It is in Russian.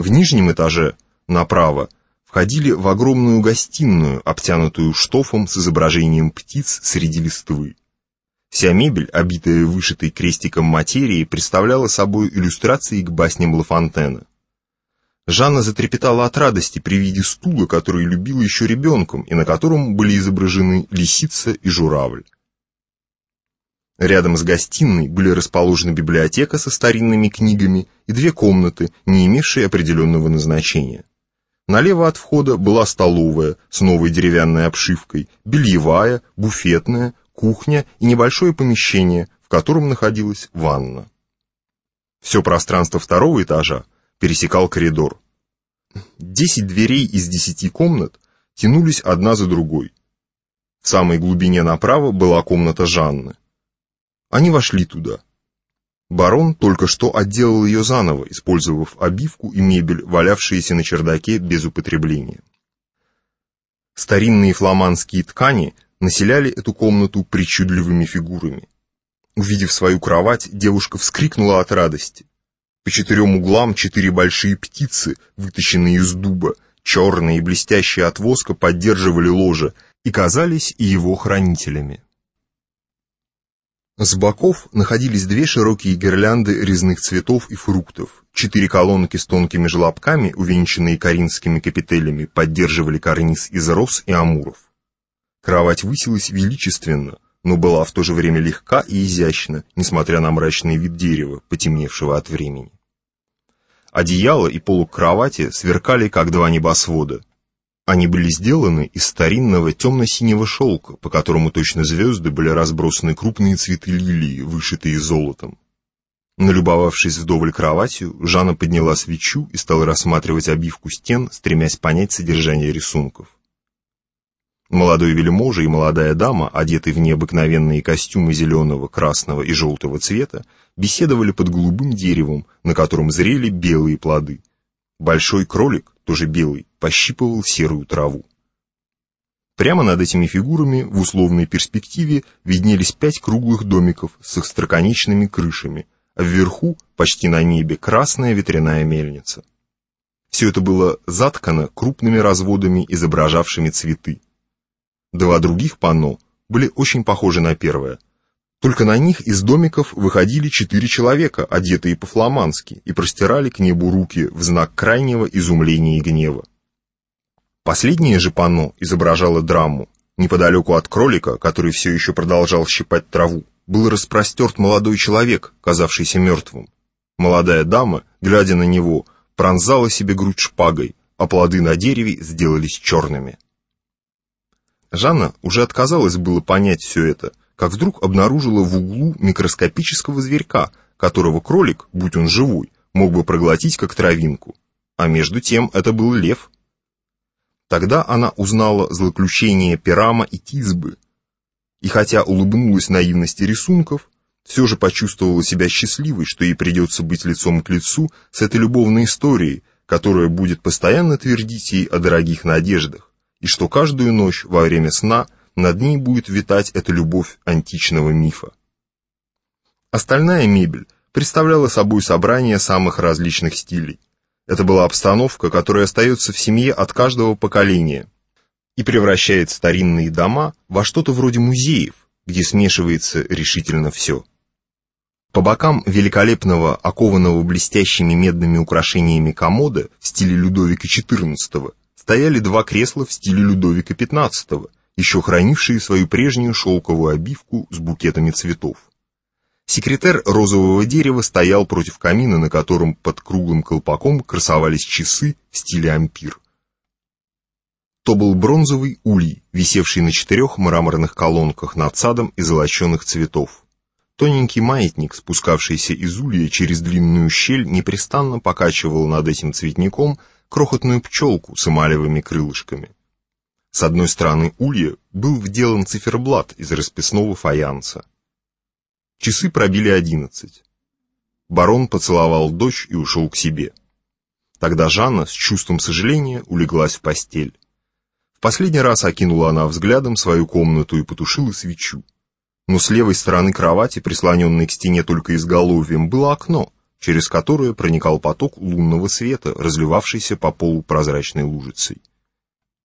В нижнем этаже, направо, входили в огромную гостиную, обтянутую штофом с изображением птиц среди листвы. Вся мебель, обитая вышитой крестиком материи, представляла собой иллюстрации к басням Лафонтена. Жанна затрепетала от радости при виде стула, который любила еще ребенком, и на котором были изображены лисица и журавль. Рядом с гостиной были расположены библиотека со старинными книгами и две комнаты, не имевшие определенного назначения. Налево от входа была столовая с новой деревянной обшивкой, бельевая, буфетная, кухня и небольшое помещение, в котором находилась ванна. Все пространство второго этажа пересекал коридор. Десять дверей из десяти комнат тянулись одна за другой. В самой глубине направо была комната Жанны. Они вошли туда. Барон только что отделал ее заново, использовав обивку и мебель, валявшиеся на чердаке без употребления. Старинные фламандские ткани населяли эту комнату причудливыми фигурами. Увидев свою кровать, девушка вскрикнула от радости. По четырем углам четыре большие птицы, вытащенные из дуба, черные и блестящие от воска, поддерживали ложе и казались его хранителями. С боков находились две широкие гирлянды резных цветов и фруктов. Четыре колонки с тонкими желобками, увенчанные коринфскими капителями, поддерживали карниз из роз и амуров. Кровать высилась величественно, но была в то же время легка и изящна, несмотря на мрачный вид дерева, потемневшего от времени. Одеяло и полок кровати сверкали, как два небосвода. Они были сделаны из старинного темно-синего шелка, по которому точно звезды были разбросаны крупные цветы лилии, вышитые золотом. Налюбовавшись вдоволь кроватью, Жанна подняла свечу и стала рассматривать обивку стен, стремясь понять содержание рисунков. Молодой вельможа и молодая дама, одетые в необыкновенные костюмы зеленого, красного и желтого цвета, беседовали под голубым деревом, на котором зрели белые плоды. Большой кролик, тоже белый, пощипывал серую траву. Прямо над этими фигурами в условной перспективе виднелись пять круглых домиков с остроконечными крышами, а вверху, почти на небе, красная ветряная мельница. Все это было заткано крупными разводами, изображавшими цветы. Два других панно были очень похожи на первое. Только на них из домиков выходили четыре человека, одетые по-фламандски, и простирали к небу руки в знак крайнего изумления и гнева. Последнее же панно изображало драму. Неподалеку от кролика, который все еще продолжал щипать траву, был распростерт молодой человек, казавшийся мертвым. Молодая дама, глядя на него, пронзала себе грудь шпагой, а плоды на дереве сделались черными. Жанна уже отказалась было понять все это, как вдруг обнаружила в углу микроскопического зверька, которого кролик, будь он живой, мог бы проглотить как травинку. А между тем это был лев. Тогда она узнала злоключение Пирама и Тизбы, и хотя улыбнулась наивности рисунков, все же почувствовала себя счастливой, что ей придется быть лицом к лицу с этой любовной историей, которая будет постоянно твердить ей о дорогих надеждах и что каждую ночь во время сна над ней будет витать эта любовь античного мифа. Остальная мебель представляла собой собрание самых различных стилей. Это была обстановка, которая остается в семье от каждого поколения и превращает старинные дома во что-то вроде музеев, где смешивается решительно все. По бокам великолепного, окованного блестящими медными украшениями комода в стиле Людовика XIV стояли два кресла в стиле Людовика XV, еще хранившие свою прежнюю шелковую обивку с букетами цветов. Секретарь розового дерева стоял против камина, на котором под круглым колпаком красовались часы в стиле ампир. То был бронзовый улей, висевший на четырех мраморных колонках над садом из золоченых цветов. Тоненький маятник, спускавшийся из улья через длинную щель, непрестанно покачивал над этим цветником крохотную пчелку с эмалевыми крылышками. С одной стороны улья был вделан циферблат из расписного фаянса. Часы пробили одиннадцать. Барон поцеловал дочь и ушел к себе. Тогда Жанна с чувством сожаления улеглась в постель. В последний раз окинула она взглядом свою комнату и потушила свечу. Но с левой стороны кровати, прислоненной к стене только изголовьем, было окно, через которое проникал поток лунного света, разливавшийся по полу прозрачной лужицей.